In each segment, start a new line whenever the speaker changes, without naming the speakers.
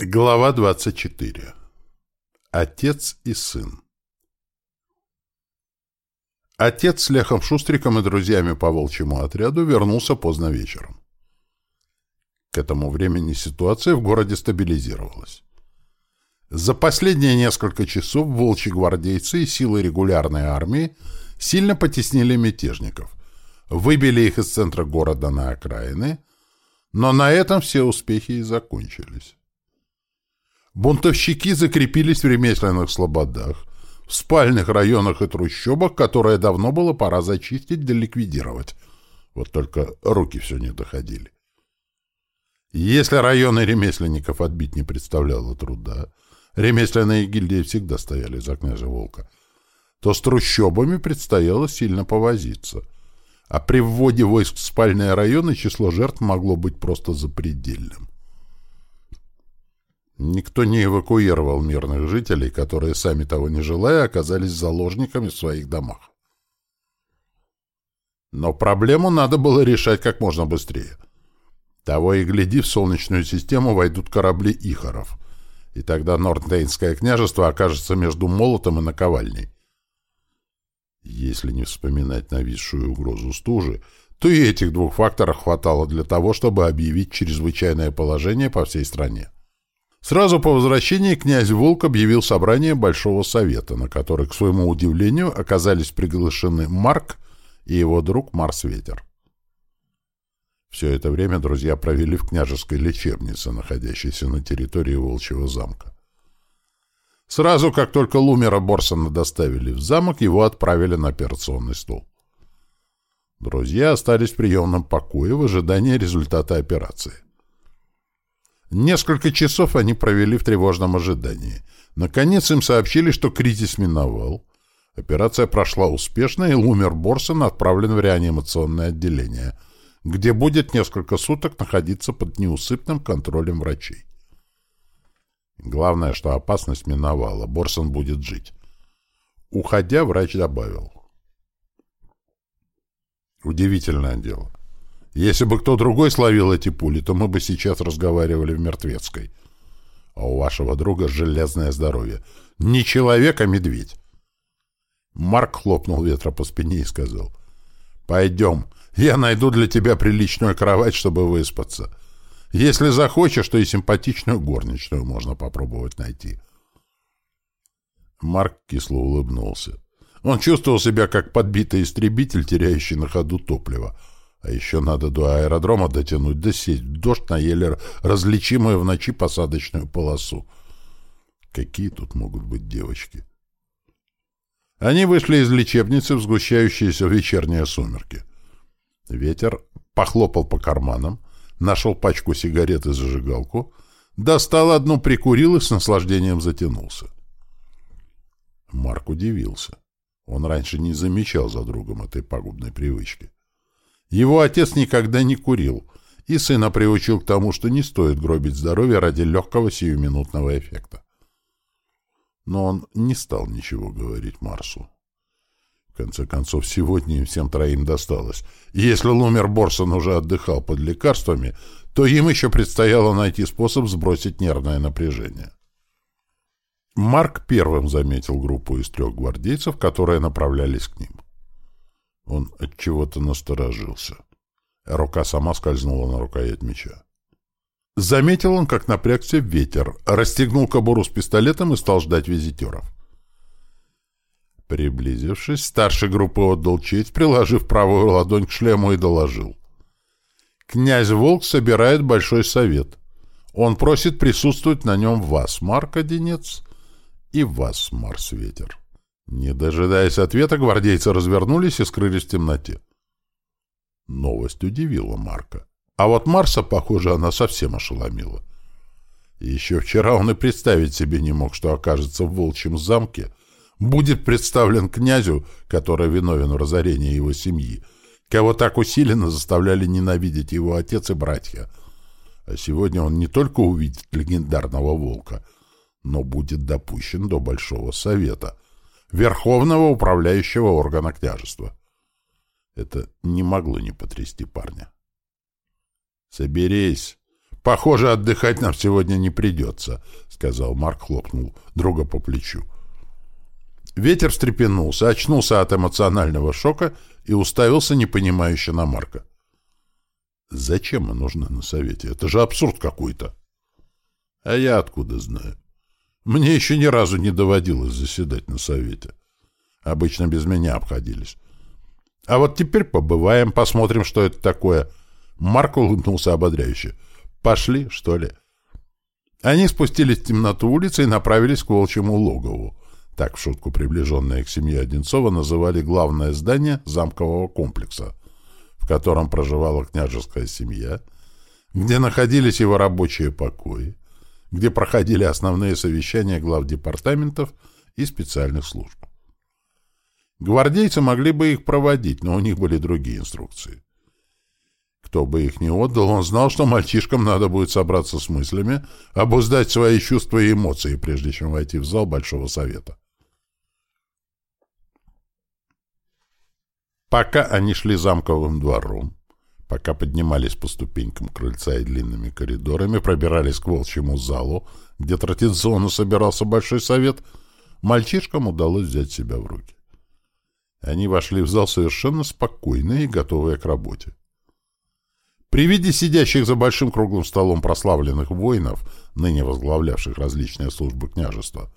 Глава 24. Отец и сын. Отец с Лехом Шустриком и друзьями по волчьему отряду вернулся поздно вечером. К этому времени ситуация в городе стабилизировалась. За последние несколько часов волчьи гвардейцы и силы регулярной армии сильно потеснили мятежников, выбили их из центра города на окраины, но на этом все успехи и закончились. Бунтовщики закрепились в ремесленных слободах, в спальных районах и трущобах, которые давно было пора зачистить да ликвидировать. Вот только руки все не доходили. Если районы ремесленников отбить не представляло труда, ремесленные гильдии всегда стояли за княжа Волка, то с трущобами предстояло сильно повозиться. А при вводе войск в спальные районы число жертв могло быть просто запредельным. Никто не эвакуировал мирных жителей, которые, сами того не желая, оказались заложниками в своих домах. Но проблему надо было решать как можно быстрее. Того и гляди, в Солнечную систему войдут корабли Ихоров, и тогда Нордейнское княжество окажется между молотом и наковальней. Если не вспоминать нависшую угрозу стужи, то и этих двух факторов хватало для того, чтобы объявить чрезвычайное положение по всей стране. Сразу по возвращении князь Волк объявил собрание Большого Совета, на которое, к своему удивлению, оказались приглашены Марк и его друг Марс Ветер. Все это время друзья провели в княжеской лечебнице, находящейся на территории Волчьего замка. Сразу, как только Лумера Борсона доставили в замок, его отправили на операционный стол. Друзья остались в приемном покое в ожидании результата операции. Несколько часов они провели в тревожном ожидании. Наконец им сообщили, что кризис миновал. Операция прошла успешно, и Лумер Борсон отправлен в реанимационное отделение, где будет несколько суток находиться под неусыпным контролем врачей. Главное, что опасность миновала, Борсон будет жить. Уходя, врач добавил. Удивительное дело. Если бы кто другой словил эти пули, то мы бы сейчас разговаривали в мертвецкой. А у вашего друга железное здоровье. Не человек, а медведь. Марк хлопнул ветра по спине и сказал. «Пойдем. Я найду для тебя приличную кровать, чтобы выспаться. Если захочешь, то и симпатичную горничную можно попробовать найти». Марк кисло улыбнулся. Он чувствовал себя как подбитый истребитель, теряющий на ходу топливо — а еще надо до аэродрома дотянуть, да сесть в дождь на еле различимую в ночи посадочную полосу. Какие тут могут быть девочки? Они вышли из лечебницы в сгущающиеся вечерние сумерки. Ветер похлопал по карманам, нашел пачку сигарет и зажигалку, достал одну, прикурил и с наслаждением затянулся. Марк удивился. Он раньше не замечал за другом этой пагубной привычки. Его отец никогда не курил, и сына приучил к тому, что не стоит гробить здоровье ради легкого сиюминутного эффекта. Но он не стал ничего говорить Марсу. В конце концов, сегодня им всем троим досталось. Если Лумер Борсон уже отдыхал под лекарствами, то им еще предстояло найти способ сбросить нервное напряжение. Марк первым заметил группу из трех гвардейцев, которые направлялись к ним. Он от чего-то насторожился. Рука сама скользнула на рукоять меча. Заметил он, как напрягся ветер, расстегнул кобуру с пистолетом и стал ждать визитеров. Приблизившись, старший группы отдал честь, приложив правую ладонь к шлему и доложил. «Князь Волк собирает большой совет. Он просит присутствовать на нем вас, Марк Одинец, и вас, Марс Ветер». Не дожидаясь ответа, гвардейцы развернулись и скрылись в темноте. Новость удивила Марка. А вот Марса, похоже, она совсем ошеломила. Еще вчера он и представить себе не мог, что окажется в волчьем замке, будет представлен князю, который виновен в разорении его семьи, кого так усиленно заставляли ненавидеть его отец и братья. А сегодня он не только увидит легендарного волка, но будет допущен до Большого Совета — верховного управляющего органа княжества. Это не могло не потрясти парня. «Соберись! «Похоже, отдыхать нам сегодня не придется», — сказал Марк, хлопнул друга по плечу. Ветер встрепенулся, очнулся от эмоционального шока и уставился непонимающе на Марка. «Зачем мы нужны на совете? Это же абсурд какой-то!» «А я откуда знаю? Мне еще ни разу не доводилось заседать на совете. Обычно без меня обходились. А вот теперь побываем, посмотрим, что это такое». Марк улыбнулся ободряюще. «Пошли, что ли?» Они спустились в темноту улицы и направились к волчьему логову. Так в шутку приближенные к семье Одинцова называли главное здание замкового комплекса, в котором проживала княжеская семья, где находились его рабочие покои, где проходили основные совещания глав департаментов и специальных служб. Гвардейцы могли бы их проводить, но у них были другие инструкции. Кто бы их ни отдал, он знал, что мальчишкам надо будет собраться с мыслями, обуздать свои чувства и эмоции, прежде чем войти в зал Большого Совета. Пока они шли замковым двором, пока поднимались по ступенькам крыльца и длинными коридорами, пробирались к волчьему залу, где традиционно собирался Большой Совет, мальчишкам удалось взять себя в руки. Они вошли в зал совершенно спокойные и готовые к работе. При виде сидящих за большим круглым столом прославленных воинов, ныне возглавлявших различные службы княжества,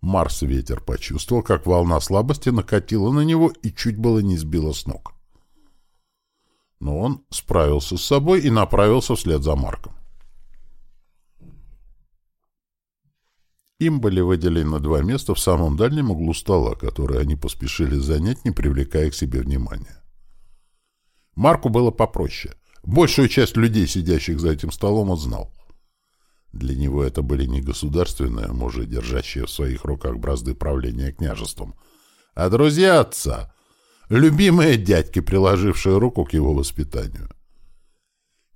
Марс-ветер почувствовал, как волна слабости накатила на него и чуть было не сбила с ног. Но он справился с собой и направился вслед за Марком. Им были выделены два места в самом дальнем углу стола, которые они поспешили занять, не привлекая к себе внимания. Марку было попроще. Большую часть людей, сидящих за этим столом, он знал. Для него это были не государственные мужи, держащие в своих руках бразды правления княжеством, а друзья отца, любимые дядьки, приложившие руку к его воспитанию.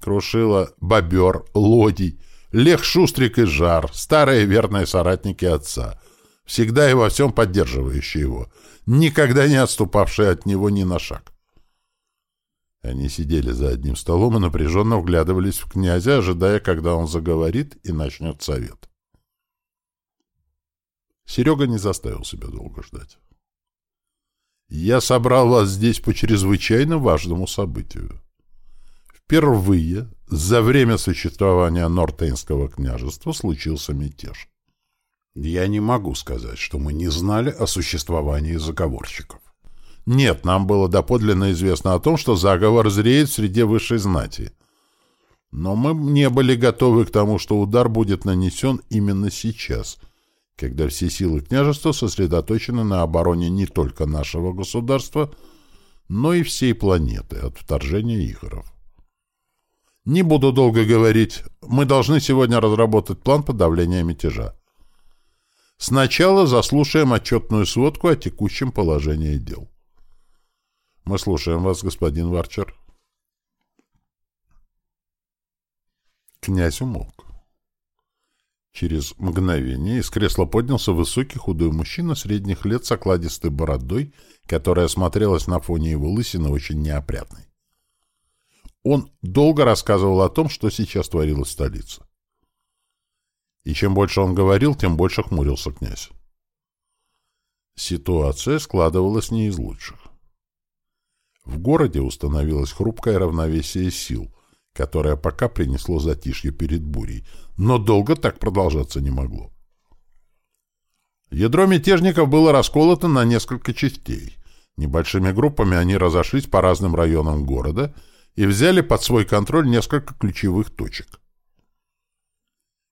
Крушила Бобер, Лодий, Лех Шустрик и Жар, старые верные соратники отца, всегда и во всем поддерживающие его, никогда не отступавшие от него ни на шаг. Они сидели за одним столом и напряженно вглядывались в князя, ожидая, когда он заговорит и начнет совет. Серега не заставил себя долго ждать. «Я собрал вас здесь по чрезвычайно важному событию. Впервые за время существования Нортейнского княжества случился мятеж. Я не могу сказать, что мы не знали о существовании заговорщиков. Нет, нам было доподлинно известно о том, что заговор зреет среди высшей знати. Но мы не были готовы к тому, что удар будет нанесен именно сейчас, когда все силы княжества сосредоточены на обороне не только нашего государства, но и всей планеты от вторжения игоров. Не буду долго говорить, мы должны сегодня разработать план подавления мятежа. Сначала заслушаем отчетную сводку о текущем положении дел. Мы слушаем вас, господин Варчер. Князь умолк. Через мгновение из кресла поднялся высокий худой мужчина средних лет с окладистой бородой, которая смотрелась на фоне его лысины очень неопрятной. Он долго рассказывал о том, что сейчас творилось в столице. И чем больше он говорил, тем больше хмурился князь. Ситуация складывалась не из лучших. В городе установилось хрупкое равновесие сил, которое пока принесло затишье перед бурей, но долго так продолжаться не могло. Ядро мятежников было расколото на несколько частей. Небольшими группами они разошлись по разным районам города и взяли под свой контроль несколько ключевых точек.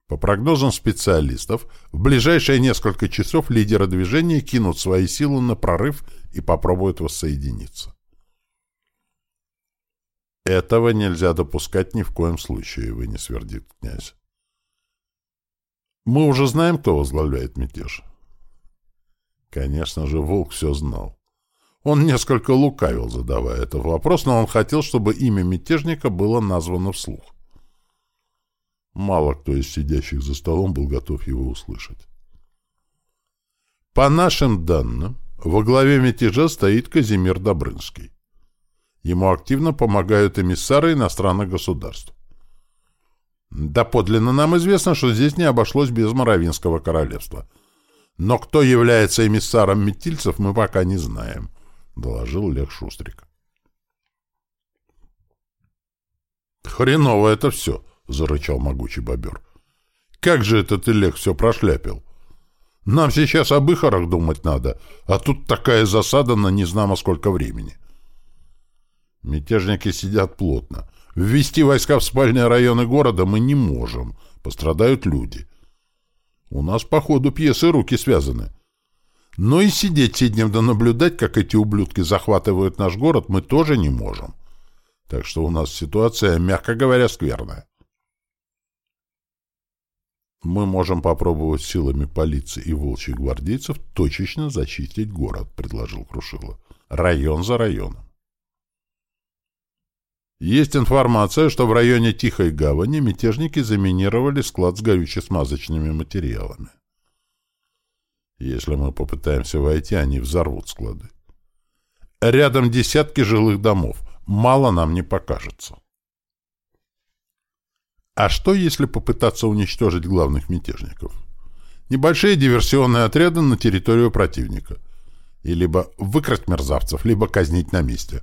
По прогнозам специалистов, в ближайшие несколько часов лидеры движения кинут свои силы на прорыв и попробуют воссоединиться. Этого нельзя допускать ни в коем случае, вынес вердикт князь. Мы уже знаем, кто возглавляет мятеж. Конечно же, Волк все знал. Он несколько лукавил, задавая этот вопрос, но он хотел, чтобы имя мятежника было названо вслух. Мало кто из сидящих за столом был готов его услышать. По нашим данным, во главе мятежа стоит Казимир Добрынский. Ему активно помогают эмиссары иностранных государств. Доподлинно нам известно, что здесь не обошлось без Моровинского королевства. Но кто является эмиссаром метильцев, мы пока не знаем, — доложил Лех Шустрик. «Хреново это все!» — зарычал могучий бобер. «Как же этот Илех все прошляпил? Нам сейчас об Ихорах думать надо, а тут такая засада на незнамо сколько времени». Мятежники сидят плотно. Ввести войска в спальные районы города мы не можем. Пострадают люди. У нас по ходу пьесы руки связаны. Но и сидеть сиднем да наблюдать, как эти ублюдки захватывают наш город, мы тоже не можем. Так что у нас ситуация, мягко говоря, скверная. Мы можем попробовать силами полиции и волчьих гвардейцев точечно зачистить город, предложил Крушило. Район за районом. Есть информация, что в районе Тихой гавани мятежники заминировали склад с горюче-смазочными материалами. Если мы попытаемся войти, они взорвут склады. Рядом десятки жилых домов. Мало нам не покажется. А что, если попытаться уничтожить главных мятежников? Небольшие диверсионные отряды на территорию противника. И либо выкрасть мерзавцев, либо казнить на месте.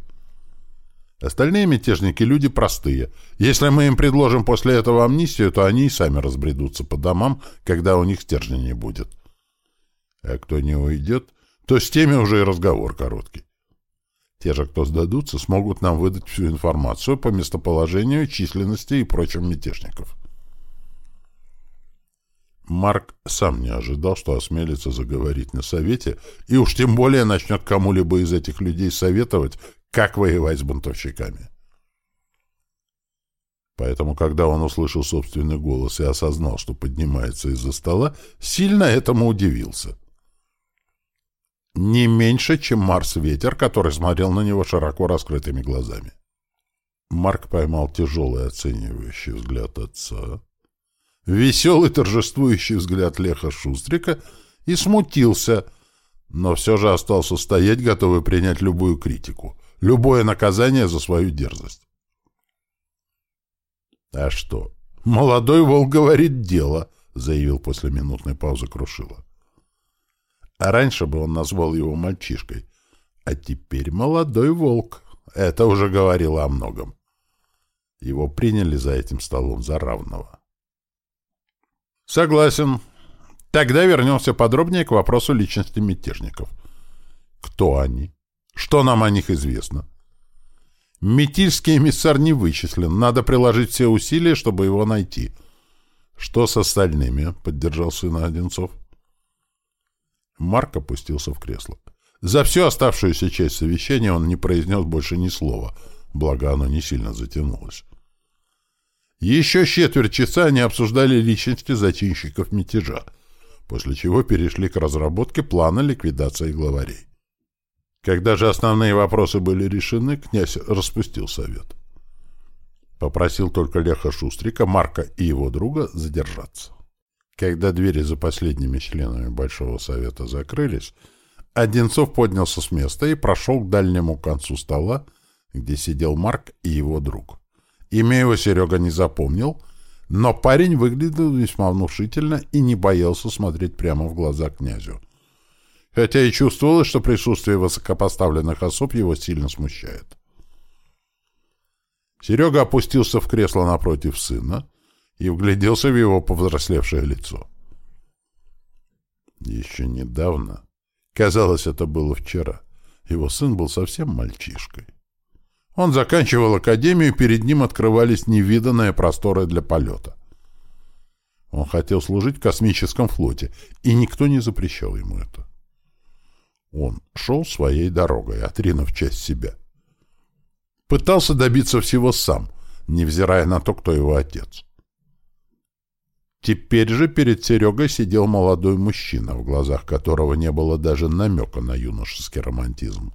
Остальные мятежники — люди простые. Если мы им предложим после этого амнистию, то они и сами разбредутся по домам, когда у них стержня не будет. А кто не уйдет, то с теми уже и разговор короткий. Те же, кто сдадутся, смогут нам выдать всю информацию по местоположению, численности и прочим мятежников. Марк сам не ожидал, что осмелится заговорить на совете, и уж тем более начнет кому-либо из этих людей советовать, как воевать с бунтовщиками. Поэтому, когда он услышал собственный голос и осознал, что поднимается из-за стола, сильно этому удивился. Не меньше, чем Марс-ветер, который смотрел на него широко раскрытыми глазами. Марк поймал тяжелый оценивающий взгляд отца, веселый торжествующий взгляд Леха Шустрика и смутился, но все же остался стоять, готовый принять любую критику, любое наказание за свою дерзость. «А что? Молодой волк говорит дело», — заявил после минутной паузы Крушила. А раньше бы он назвал его мальчишкой. А теперь молодой волк. Это уже говорило о многом. Его приняли за этим столом за равного. Согласен. Тогда вернемся подробнее к вопросу личности мятежников. Кто они? Что нам о них известно? Метильский эмиссар не вычислен. Надо приложить все усилия, чтобы его найти. Что с остальными? Поддержал сына Одинцов. Марк опустился в кресло. За всю оставшуюся часть совещания он не произнес больше ни слова, благо оно не сильно затянулось. Еще четверть часа они обсуждали личности зачинщиков мятежа, после чего перешли к разработке плана ликвидации главарей. Когда же основные вопросы были решены, князь распустил совет. Попросил только Леха Шустрика, Марка и его друга задержаться. Когда двери за последними членами Большого Совета закрылись, Одинцов поднялся с места и прошел к дальнему концу стола, где сидел Марк и его друг. Имя его Серега не запомнил, но парень выглядел весьма внушительно и не боялся смотреть прямо в глаза князю. Хотя и чувствовалось, что присутствие высокопоставленных особ его сильно смущает. Серега опустился в кресло напротив сына, и вгляделся в его повзрослевшее лицо. Еще недавно, казалось, это было вчера, его сын был совсем мальчишкой. Он заканчивал академию, перед ним открывались невиданные просторы для полета. Он хотел служить в космическом флоте, и никто не запрещал ему это. Он шел своей дорогой, отринув часть себя. Пытался добиться всего сам, невзирая на то, кто его отец. Теперь же перед Серегой сидел молодой мужчина, в глазах которого не было даже намека на юношеский романтизм.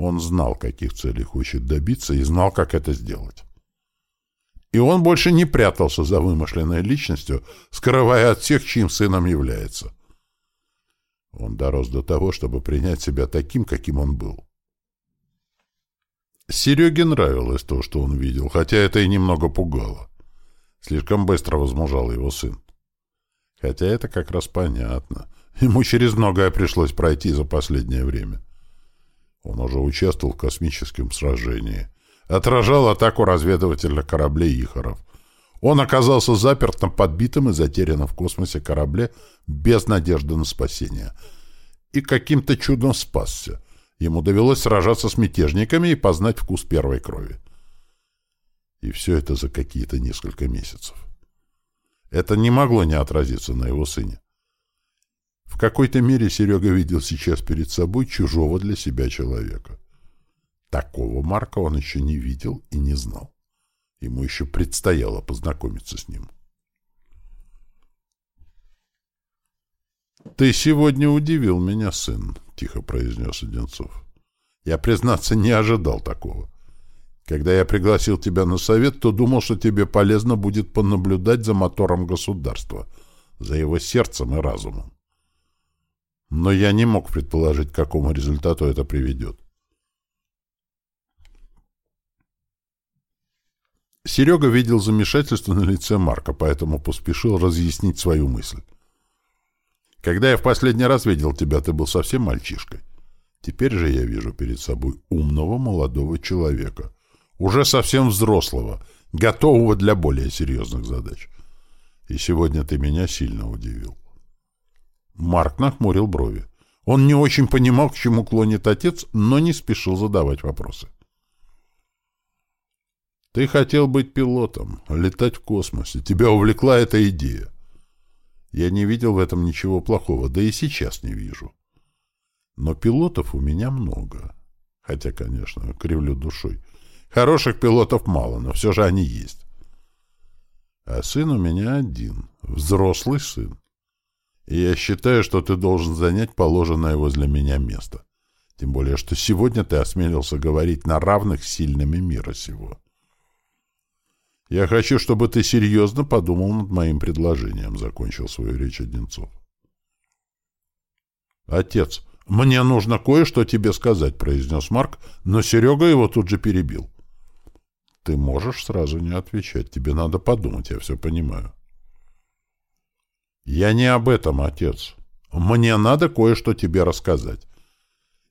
Он знал, каких целей хочет добиться, и знал, как это сделать. И он больше не прятался за вымышленной личностью, скрывая от всех, чьим сыном является. Он дорос до того, чтобы принять себя таким, каким он был. Сереге нравилось то, что он видел, хотя это и немного пугало. Слишком быстро возмужал его сын. Хотя это как раз понятно. Ему через многое пришлось пройти за последнее время. Он уже участвовал в космическом сражении. Отражал атаку разведывательных кораблей Ихоров. Он оказался заперт на подбитом и затерянном в космосе корабле без надежды на спасение. И каким-то чудом спасся. Ему довелось сражаться с мятежниками и познать вкус первой крови. И все это за какие-то несколько месяцев. Это не могло не отразиться на его сыне. В какой-то мере Серега видел сейчас перед собой чужого для себя человека. Такого Марка он еще не видел и не знал. Ему еще предстояло познакомиться с ним. «Ты сегодня удивил меня, сын», — тихо произнес Одинцов. «Я, признаться, не ожидал такого. Когда я пригласил тебя на совет, то думал, что тебе полезно будет понаблюдать за мотором государства, за его сердцем и разумом. Но я не мог предположить, к какому результату это приведет. Серега видел замешательство на лице Марка, поэтому поспешил разъяснить свою мысль. «Когда я в последний раз видел тебя, ты был совсем мальчишкой. Теперь же я вижу перед собой умного молодого человека, уже совсем взрослого, готового для более серьезных задач. И сегодня ты меня сильно удивил. Марк нахмурил брови. Он не очень понимал, к чему клонит отец, но не спешил задавать вопросы. Ты хотел быть пилотом, летать в космосе. Тебя увлекла эта идея. Я не видел в этом ничего плохого, да и сейчас не вижу. Но пилотов у меня много. Хотя, конечно, кривлю душой. Хороших пилотов мало, но все же они есть. А сын у меня один, взрослый сын. И я считаю, что ты должен занять положенное возле меня место. Тем более, что сегодня ты осмелился говорить на равных сильными мира сего. Я хочу, чтобы ты серьезно подумал над моим предложением, — закончил свою речь Одинцов. Отец, мне нужно кое-что тебе сказать, — произнес Марк, но Серега его тут же перебил. Ты можешь сразу не отвечать. Тебе надо подумать, я все понимаю. Я не об этом, отец. Мне надо кое-что тебе рассказать.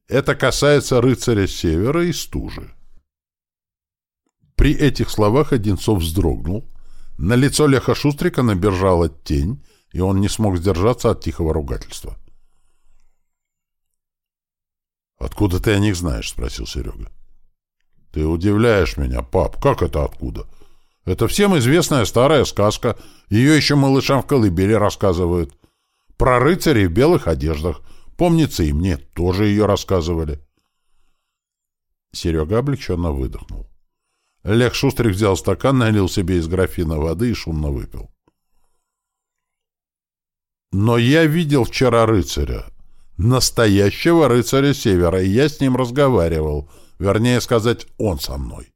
Это касается рыцаря Севера и стужи. При этих словах Одинцов вздрогнул. На лицо Леха Шустрика набежала тень, и он не смог сдержаться от тихого ругательства. «Откуда ты о них знаешь?» — спросил Серега. Ты удивляешь меня, пап. Как это откуда? Это всем известная старая сказка. Ее еще малышам в колыбели рассказывают. Про рыцарей в белых одеждах. Помнится, и мне тоже ее рассказывали. Серега облегченно выдохнул. Лех Шустрик взял стакан, налил себе из графина воды и шумно выпил. Но я видел вчера рыцаря. Настоящего рыцаря Севера, и я с ним разговаривал — Вернее сказать, он со мной.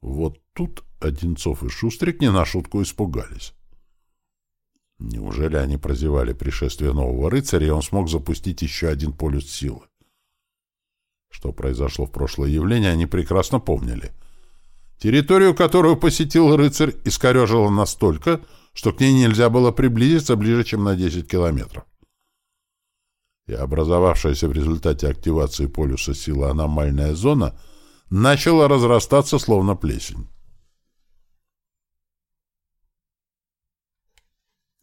Вот тут Одинцов и Шустрик не на шутку испугались. Неужели они прозевали пришествие нового рыцаря, и он смог запустить еще один полюс силы? Что произошло в прошлое явление, они прекрасно помнили. Территорию, которую посетил рыцарь, искорежило настолько, что к ней нельзя было приблизиться ближе, чем на 10 километров и образовавшаяся в результате активации полюса силы аномальная зона начала разрастаться словно плесень.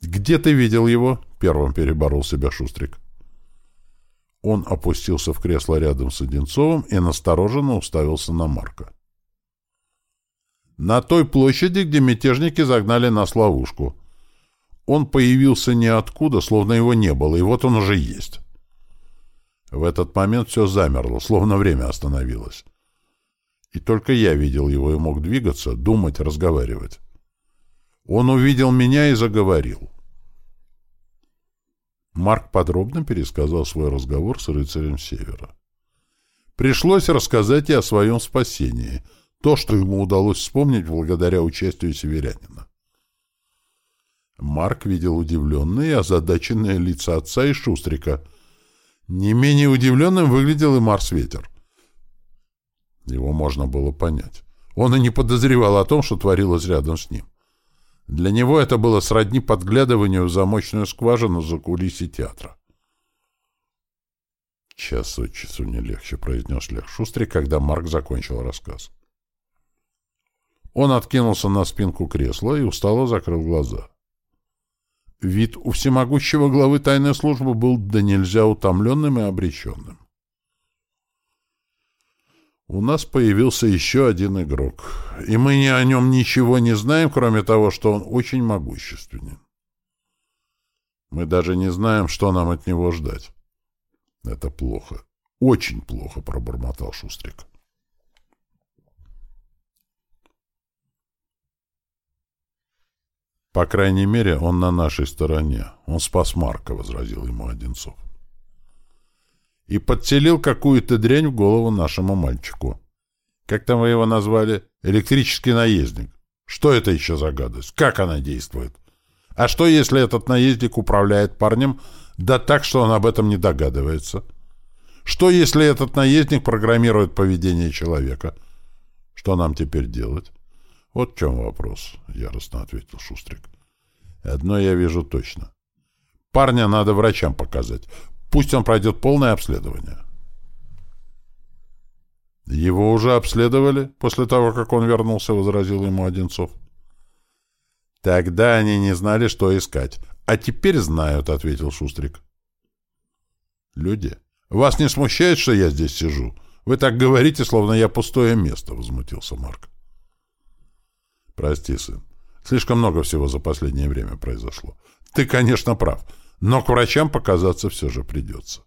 «Где ты видел его?» — первым переборол себя Шустрик. Он опустился в кресло рядом с Одинцовым и настороженно уставился на Марка. «На той площади, где мятежники загнали нас ловушку. Он появился ниоткуда, словно его не было, и вот он уже есть». В этот момент все замерло, словно время остановилось. И только я видел его и мог двигаться, думать, разговаривать. Он увидел меня и заговорил. Марк подробно пересказал свой разговор с рыцарем Севера. Пришлось рассказать и о своем спасении, то, что ему удалось вспомнить благодаря участию северянина. Марк видел удивленные и озадаченные лица отца и Шустрика — не менее удивленным выглядел и Марс Ветер. Его можно было понять. Он и не подозревал о том, что творилось рядом с ним. Для него это было сродни подглядыванию в замочную скважину за кулиси театра. «Час от часу не легче», — произнес Лех Шустрик, когда Марк закончил рассказ. Он откинулся на спинку кресла и устало закрыл глаза. Вид у всемогущего главы тайной службы был да нельзя утомленным и обреченным. У нас появился еще один игрок, и мы ни о нем ничего не знаем, кроме того, что он очень могущественен. Мы даже не знаем, что нам от него ждать. Это плохо. Очень плохо, пробормотал Шустрик. По крайней мере, он на нашей стороне. Он спас Марка, возразил ему Одинцов и подселил какую-то дрянь в голову нашему мальчику. Как там вы его назвали? Электрический наездник. Что это еще за гадость? Как она действует? А что, если этот наездник управляет парнем, да так, что он об этом не догадывается? Что, если этот наездник программирует поведение человека? Что нам теперь делать? Вот в чем вопрос, — яростно ответил Шустрик. Одно я вижу точно. Парня надо врачам показать. Пусть он пройдет полное обследование. Его уже обследовали после того, как он вернулся, возразил ему Одинцов. Тогда они не знали, что искать. А теперь знают, ответил Шустрик. Люди, вас не смущает, что я здесь сижу? Вы так говорите, словно я пустое место, возмутился Марк. Прости, сын. Слишком много всего за последнее время произошло. Ты, конечно, прав но к врачам показаться все же придется.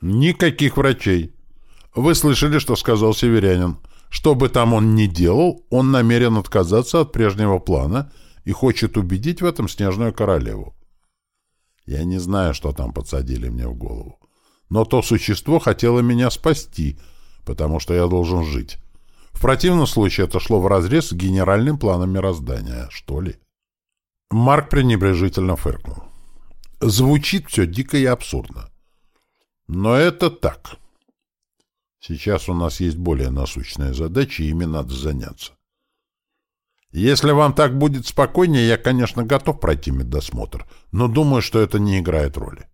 Никаких врачей. Вы слышали, что сказал северянин. Что бы там он ни делал, он намерен отказаться от прежнего плана и хочет убедить в этом снежную королеву. Я не знаю, что там подсадили мне в голову. Но то существо хотело меня спасти, потому что я должен жить. В противном случае это шло вразрез с генеральным планом мироздания, что ли. Марк пренебрежительно фыркнул. Звучит все дико и абсурдно. Но это так. Сейчас у нас есть более насущная задача, и ими надо заняться. Если вам так будет спокойнее, я, конечно, готов пройти медосмотр, но думаю, что это не играет роли.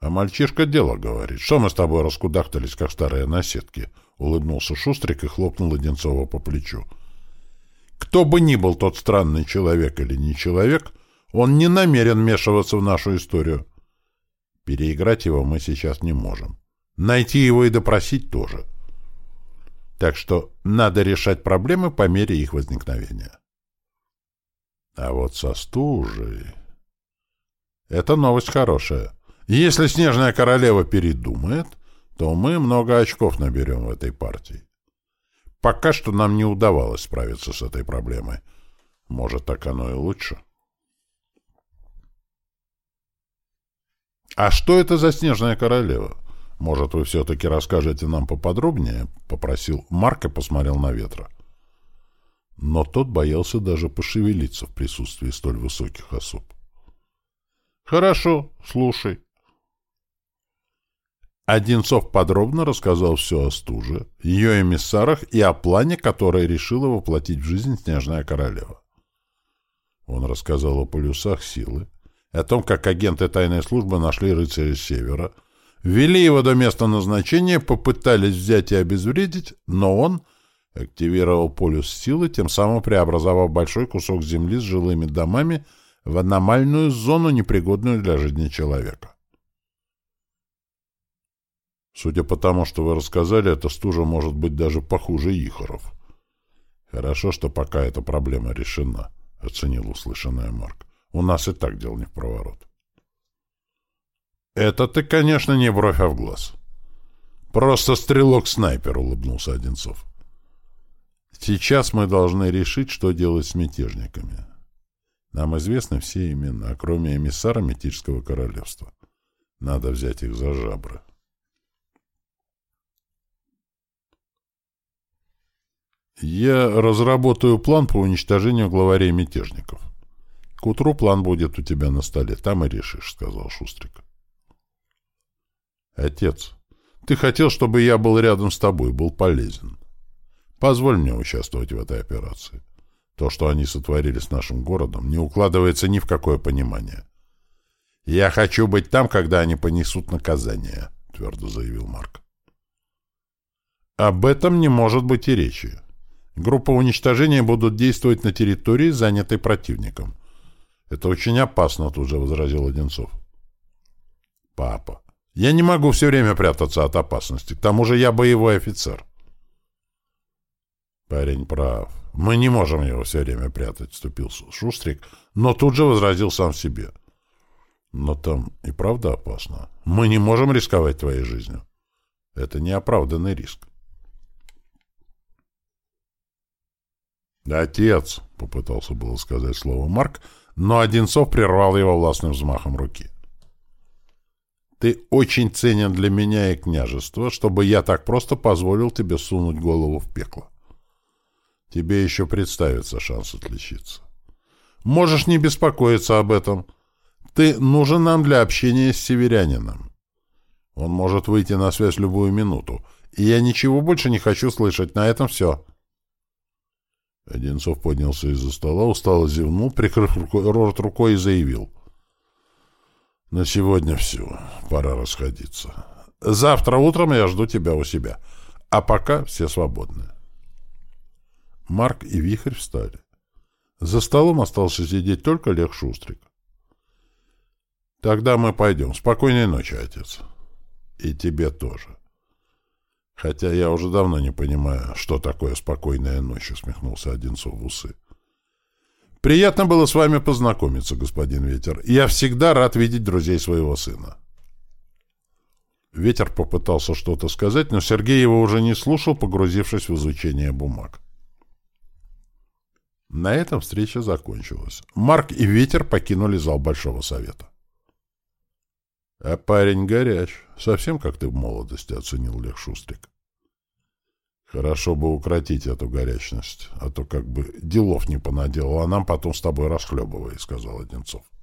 А мальчишка дело говорит. Что мы с тобой раскудахтались, как старые наседки? Улыбнулся Шустрик и хлопнул Одинцова по плечу. Кто бы ни был тот странный человек или не человек, он не намерен вмешиваться в нашу историю. Переиграть его мы сейчас не можем. Найти его и допросить тоже. Так что надо решать проблемы по мере их возникновения. А вот со стужей... Это новость хорошая. Если Снежная Королева передумает, то мы много очков наберем в этой партии. Пока что нам не удавалось справиться с этой проблемой. Может, так оно и лучше. «А что это за снежная королева? Может, вы все-таки расскажете нам поподробнее?» — попросил Марк и посмотрел на ветра. Но тот боялся даже пошевелиться в присутствии столь высоких особ. «Хорошо, слушай», Одинцов подробно рассказал все о стуже, ее эмиссарах и о плане, который решила воплотить в жизнь Снежная Королева. Он рассказал о полюсах силы, о том, как агенты тайной службы нашли рыцаря Севера, ввели его до места назначения, попытались взять и обезвредить, но он активировал полюс силы, тем самым преобразовав большой кусок земли с жилыми домами в аномальную зону, непригодную для жизни человека. Судя по тому, что вы рассказали, эта стужа может быть даже похуже Ихоров. Хорошо, что пока эта проблема решена, — оценил услышанное Марк. У нас и так дел не в проворот. Это ты, конечно, не бровь, а в глаз. Просто стрелок-снайпер, — улыбнулся Одинцов. Сейчас мы должны решить, что делать с мятежниками. Нам известны все имена, кроме эмиссара Метического королевства. Надо взять их за жабры. Я разработаю план по уничтожению главарей мятежников. К утру план будет у тебя на столе, там и решишь, — сказал Шустрик. Отец, ты хотел, чтобы я был рядом с тобой, был полезен. Позволь мне участвовать в этой операции. То, что они сотворили с нашим городом, не укладывается ни в какое понимание. «Я хочу быть там, когда они понесут наказание», — твердо заявил Марк. «Об этом не может быть и речи. Группа уничтожения будут действовать на территории, занятой противником. Это очень опасно», — тут же возразил Одинцов. «Папа, я не могу все время прятаться от опасности. К тому же я боевой офицер». Парень прав. Мы не можем его все время прятать, вступился Шустрик, но тут же возразил сам себе. Но там и правда опасно. Мы не можем рисковать твоей жизнью. Это неоправданный риск. «Отец!» — попытался было сказать слово Марк, но Одинцов прервал его властным взмахом руки. «Ты очень ценен для меня и княжества, чтобы я так просто позволил тебе сунуть голову в пекло. Тебе еще представится шанс отличиться. Можешь не беспокоиться об этом. Ты нужен нам для общения с северянином. Он может выйти на связь любую минуту, и я ничего больше не хочу слышать. На этом все. Одинцов поднялся из-за стола, устало зевнул, прикрыв рот рукой и заявил. На сегодня все. Пора расходиться. Завтра утром я жду тебя у себя. А пока все свободны. Марк и Вихрь встали. За столом остался сидеть только Лех Шустрик. «Тогда мы пойдем. Спокойной ночи, отец. И тебе тоже. Хотя я уже давно не понимаю, что такое спокойная ночь», — усмехнулся Одинцов в усы. «Приятно было с вами познакомиться, господин Ветер. Я всегда рад видеть друзей своего сына». Ветер попытался что-то сказать, но Сергей его уже не слушал, погрузившись в изучение бумаг. На этом встреча закончилась. Марк и Ветер покинули зал Большого Совета. — А парень горяч. Совсем как ты в молодости, — оценил Лех Шустрик. — Хорошо бы укротить эту горячность, а то как бы делов не понаделал, а нам потом с тобой расхлебывай, — сказал Одинцов. —